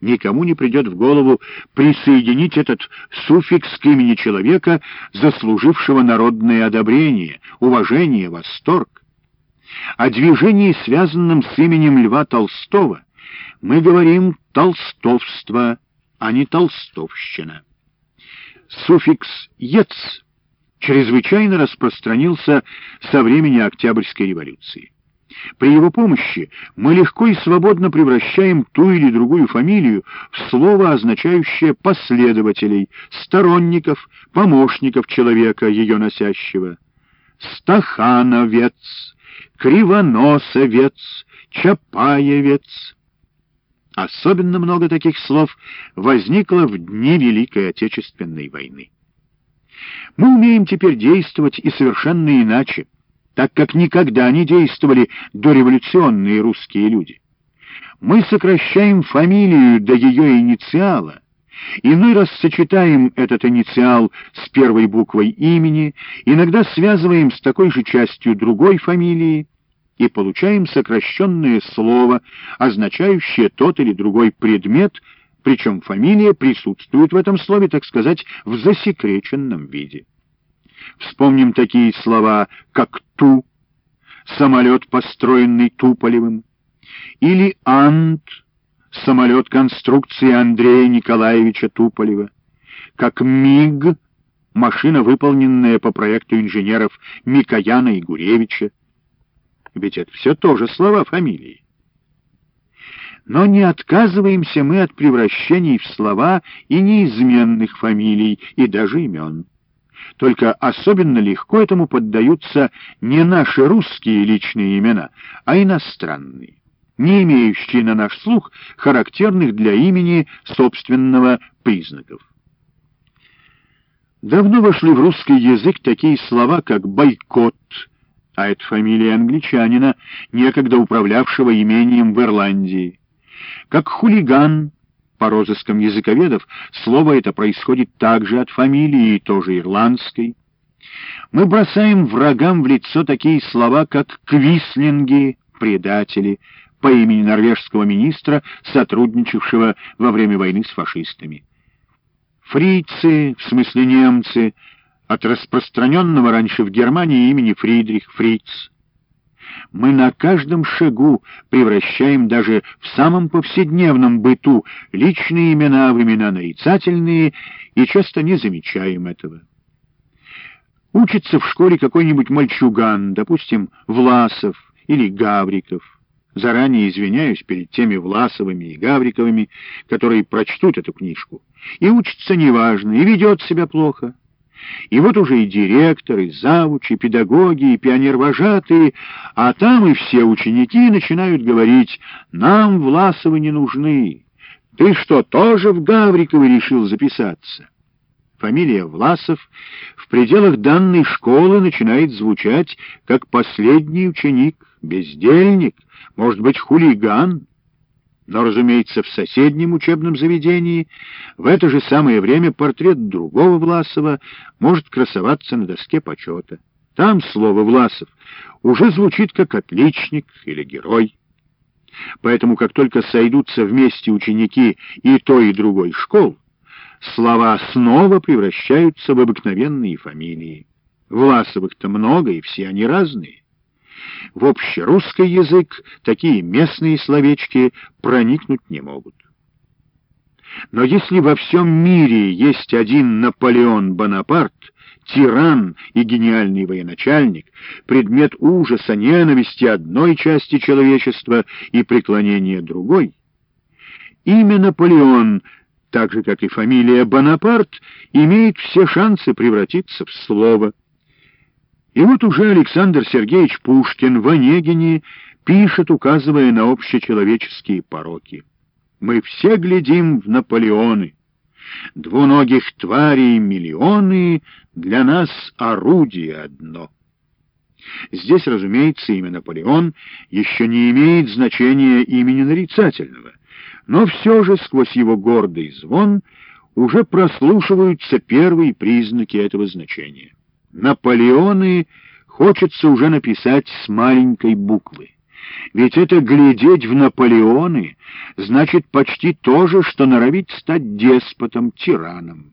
Никому не придет в голову присоединить этот суффикс к имени человека, заслужившего народное одобрение, уважение, восторг. О движении, связанном с именем Льва Толстого, мы говорим «толстовство», а не «толстовщина». Суффикс «ец» чрезвычайно распространился со времени Октябрьской революции. При его помощи мы легко и свободно превращаем ту или другую фамилию в слово, означающее последователей, сторонников, помощников человека, ее носящего. Стахановец, Кривоносовец, Чапаевец. Особенно много таких слов возникло в дни Великой Отечественной войны. Мы умеем теперь действовать и совершенно иначе так как никогда не действовали дореволюционные русские люди. Мы сокращаем фамилию до ее инициала, иной раз сочетаем этот инициал с первой буквой имени, иногда связываем с такой же частью другой фамилии и получаем сокращенное слово, означающее тот или другой предмет, причем фамилия присутствует в этом слове, так сказать, в засекреченном виде. Вспомним такие слова, как «ту», самолет, построенный Туполевым, или «ант», самолет конструкции Андрея Николаевича Туполева, как «миг», машина, выполненная по проекту инженеров Микояна и Гуревича. Ведь это все тоже слова фамилии. Но не отказываемся мы от превращений в слова и неизменных фамилий, и даже имен. Только особенно легко этому поддаются не наши русские личные имена, а иностранные, не имеющие на наш слух характерных для имени собственного признаков. Давно вошли в русский язык такие слова, как «бойкот», а это фамилия англичанина, некогда управлявшего имением в Ирландии, как «хулиган», по розыскам языковедов, слово это происходит также от фамилии, тоже ирландской. Мы бросаем врагам в лицо такие слова, как «квислинги», «предатели», по имени норвежского министра, сотрудничавшего во время войны с фашистами. Фрицы, в смысле немцы, от распространенного раньше в Германии имени Фридрих Фриц мы на каждом шагу превращаем даже в самом повседневном быту личные имена в имена нарицательные и часто не замечаем этого. Учится в школе какой-нибудь мальчуган, допустим, Власов или Гавриков. Заранее извиняюсь перед теми Власовыми и Гавриковыми, которые прочтут эту книжку. И учится неважно, и ведет себя плохо. И вот уже и директор, и завуч, и педагоги, и пионервожатые, а там и все ученики начинают говорить «Нам Власовы не нужны». «Ты что, тоже в Гавриковы решил записаться?» Фамилия Власов в пределах данной школы начинает звучать как последний ученик, бездельник, может быть, хулиган. Но, разумеется, в соседнем учебном заведении в это же самое время портрет другого Власова может красоваться на доске почета. Там слово «Власов» уже звучит как «отличник» или «герой». Поэтому, как только сойдутся вместе ученики и той, и другой школ, слова снова превращаются в обыкновенные фамилии. Власовых-то много, и все они разные. В общерусский язык такие местные словечки проникнуть не могут. Но если во всем мире есть один Наполеон Бонапарт, тиран и гениальный военачальник, предмет ужаса, ненависти одной части человечества и преклонения другой, имя Наполеон, так же, как и фамилия Бонапарт, имеет все шансы превратиться в слово — и вот уже Александр Сергеевич Пушкин в «Онегине» пишет, указывая на общечеловеческие пороки. «Мы все глядим в Наполеоны. Двуногих тварей миллионы, для нас орудие одно». Здесь, разумеется, имя Наполеон еще не имеет значения имени нарицательного, но все же сквозь его гордый звон уже прослушиваются первые признаки этого значения. Наполеоны хочется уже написать с маленькой буквы. Ведь это глядеть в Наполеоны значит почти то же, что норовить стать деспотом, тираном.